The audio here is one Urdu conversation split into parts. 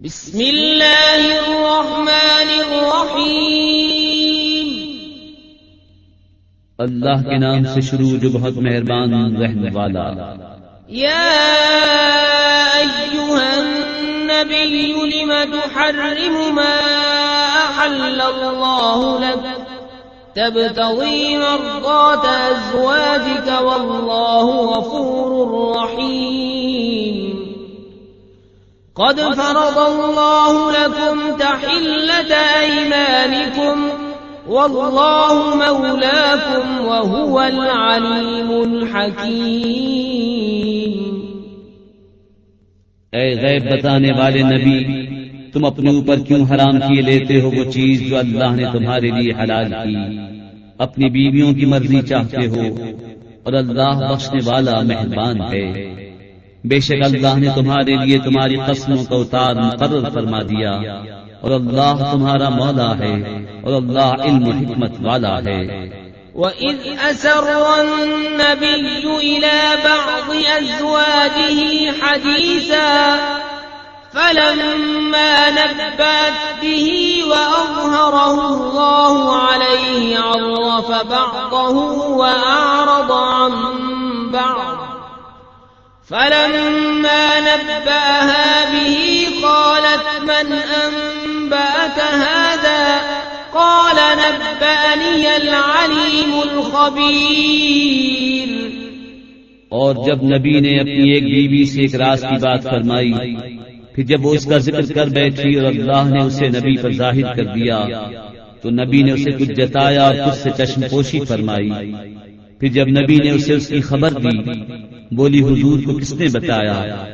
بسم اللہ الرحمن الرحیم اللہ کے نام سے شروع جو بہت مہربان رہنے والا. یا ایوہا النبی لم تحرم ما احل اللہ لك تبتغی مرضات ازواجك واللہ غفور رحیم. قد فرض الله لكم تحلة أيمانكم والله مولاكم وهو العليم الحكيم۔ اے غیب بتانے والے نبی، تم اپنے اوپر کیوں حرام کیے لیتے ہو وہ چیز جو اللہ نے تمہارے لیے حلال کی؟ اپنی بیویوں کی مرضی چاہتے ہو اور اللہ بخشنے والا مہربان ہے۔ بے شک اللہ نے تمہارے لیے تمہاری قسموں کا اتار مقرر فرما دیا اور اللہ تمہارا مولا ہے اور اللہ علم و حکمت والا ہے وَإِذْ أَسَرَّ النَّبِيُّ إِلَى بَعْضِ أَزْوَاجِهِ حَدِيثًا فَلَمَّا نَبَّأَتْ بِهِ وَأَظْهَرَهُ اللَّهُ عَلَيْهِ عَرَّفَ بَعْضَهُ وَأَعْرَضَ عَن بَعْضٍ فلما نبأها به قالت من أنبأك هذا قال نبأني العليم الخبير اور جب نبی نے اپنی ایک بیوی سے ایک راز کی بات فرمائی، پھر جب وہ اس کا ذکر کر بیٹھی اور اللہ نے اسے نبی پر ظاہر کر دیا، تو نبی نے اسے کچھ جتایا اور کچھ سے چشم پوشی فرمائی۔ پھر جب نبی نے اسے اس کی خبر دی بولی حضور کو کس نے بتایا؟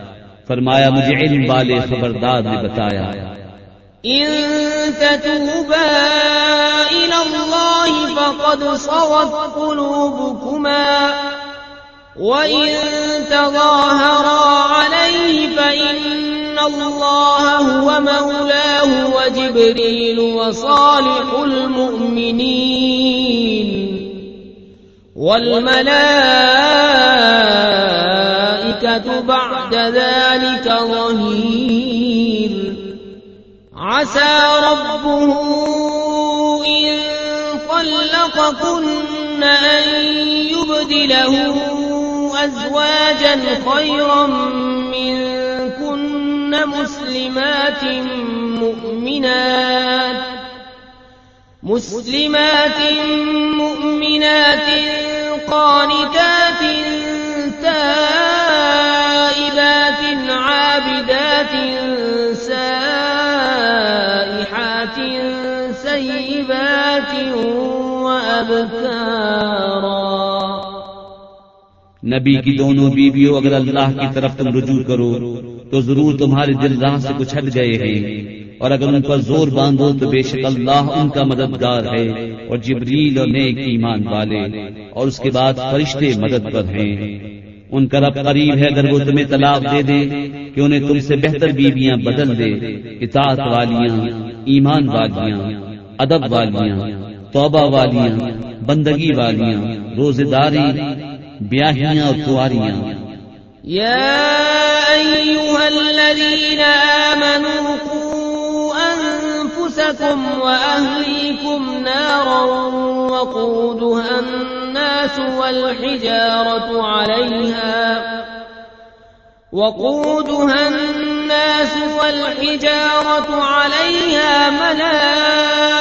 فرمایا، مجھے علم والے خبردار نے بتایا۔ إن تتوبا إلى الله فقد قلوبكما تظاهرا عليه الله هو مولاه وجبريل وصالح المؤمنين والملائكة بعد ذلك ظهير. عسى ربه إن طلقكن أن يبدله أزواجا خيرا منكن مسلمات مؤمنات مسلمات مؤمنات قانتات وأبكارا نبی کی دونوں بیویوں اگر اللہ کی طرف تم رجوع کرو، تو ضرور تمہارے دل راہ سے کچھ ہٹ گئے ہیں۔ اور اگر ان پر زور باندھو، تو بے شک اللہ ان کا مددگار ہے اور جبریل اور نیک ایمان والے۔ اور اس کے بعد فرشتے مدد پر ہیں۔ ان کا رب قریب ہے، اگر وہ تمہیں طلاق دے دے، کہ انہیں تم سے بہتر بیویاں بدل دے۔ اطاعت والیاں، ایمان والیاں، ادب والیاں۔ توبہ والیاں، بندگی والیاں روزے داری بیاہیاں اور کواریاں يا أيها الذين آمنوا قوا أنفسكم وأهليكم نارا وقودها الناس والحجارة عليها وقودها الناس والحجارة عليها ملائكة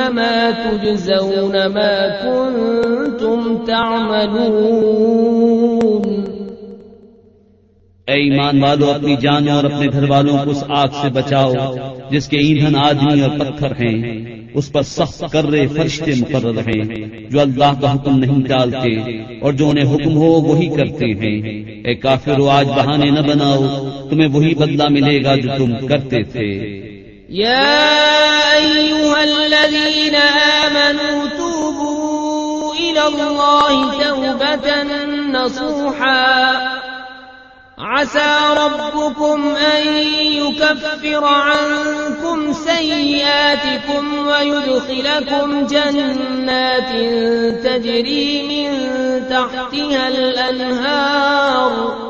إنما تجزون ما كنتم تعملون. اے ایمان والو اپنی جانوں اور اپنے گھر والوں کو اس آگ سے بچاؤ جس کے ایندھن آدمی اور پتھر ہیں اس پر سخت کر رہے فرشتے مقرر ہیں جو اللہ کا حکم نہیں ٹالتے اور جو انہیں حکم ہو وہی کرتے ہیں۔ اے کافر آج بہانے نہ بناؤ تمہیں وہی بدلہ ملے گا جو تم کرتے تھے۔ يا أيها الذين آمنوا توبوا إلى الله توبة نصوحا. عسى ربكم أن يكفر عنكم سيئاتكم ويدخلكم جنات تجري من تحتها الأنهار.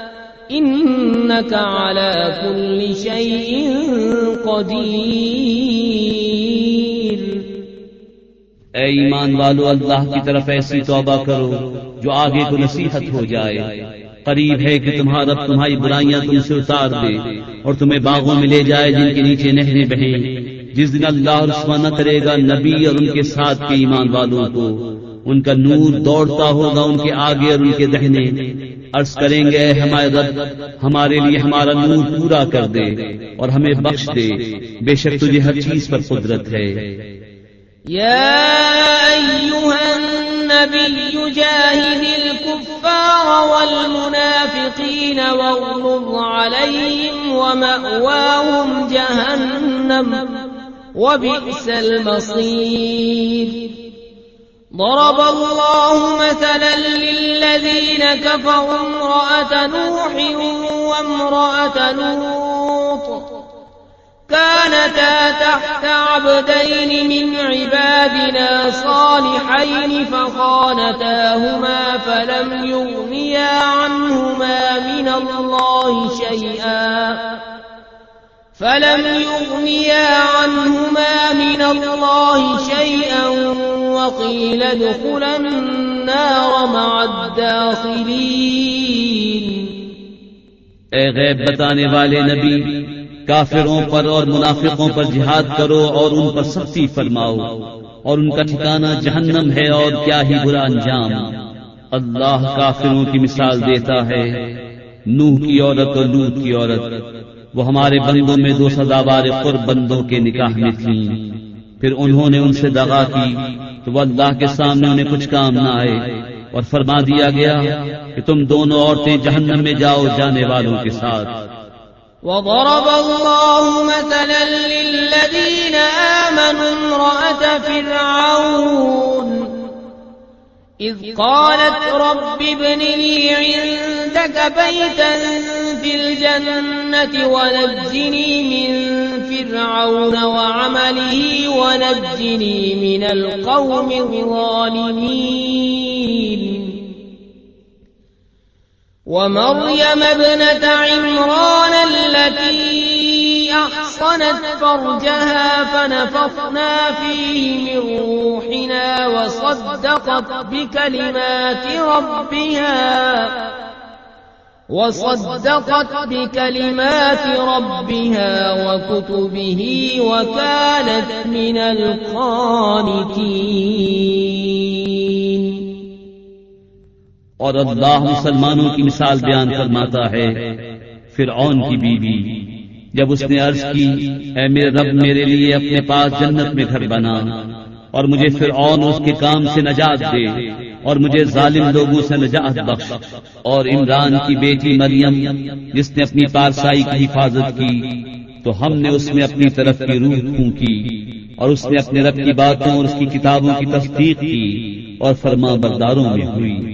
إنك على كل شيء قدير. اے ایمان والو، اللہ کی طرف ایسی توبہ کرو جو آگے کو نصیحت ہو جائے۔ قریب ہے کہ تمہارا تمہاری برائیاں تم سے اتار دے اور تمہیں باغوں میں لے جائے جن کے نیچے نہریں بہیں۔ جس دن اللہ رسوا نہ کرے گا نبی اور ان کے ساتھ کے ایمان والوں کو۔ ان کا نور دوڑتا ہوگا ان کے آگے اور ان کے دہنے۔ عرض کریں گے، ہمارے رب ہمارے لیے ہمارا نور پورا کر دے اور ہمیں بخش دے۔ بے شک تجھے ہر چیز پر قدرت ہے۔ يا أيها النبي جاهد الكفار والمنافقين واغلظ عليهم ومأواهم جهنم وبئس المصير ضرب الله مثلا للذين كفروا امرأة نوح وامرأة لوط. كانتا تحت عبدين من عبادنا صالحين فخانتاهما فلم يغنيا عنهما من الله شيئا. فلم يغنيا عنهما من الله شيئا. وقيل ادخلا النار مع الداخلين. اے غیب بتانے والے نبی، کافروں پر اور منافقوں پر جہاد کرو اور ان پر سختی فرماؤ، اور ان کا ٹھکانہ جہنم ہے اور کیا ہی برا انجام۔ اللہ کافروں کی مثال دیتا ہے، نوح کی عورت اور لوت کی عورت۔ وہ ہمارے بندوں میں دو سزاوار قرب بندوں کے نکاح میں تھیں۔ پھر انہوں نے ان سے دغا کی تو وہ اللہ کے سامنے انہیں کچھ کام نہ آئے۔ اور فرما دیا گیا کہ تم دونوں عورتیں جہنم میں جاؤ جانے والوں کے ساتھ۔ وضرب الله مثلا للذين آمنوا امرأة فرعون إذ قالت رب ابن لي عندك بيتا في الجنة ونجني من فرعون وعمله ونجني من القوم الظالمين. ومريم ابنة عمران التي أحصنت فرجها فنفخنا فيه من روحنا وصدقت بكلمات ربها. وصدقت بكلمات ربها وكتبه وكانت من القانتين. اور اللہ مسلمانوں کی مثال بیان فرماتا ہے فرعون کی بیوی، جب اس نے عرض کی، اے میرے رب، میرے لیے اپنے پاس جنت میں گھر بنا اور مجھے فرعون اس کے کام سے نجات دے۔ اور مجھے ظالم لوگوں سے نجات بخش۔ اور عمران کی بیٹی مریم، جس نے اپنی پارسائی کی حفاظت کی، تو ہم نے اس میں اپنی طرف کی روح پھونکی اور اس نے اپنے رب کی باتوں اور اس کی کتابوں کی تصدیق کی، اور فرما برداروں میں ہوئی۔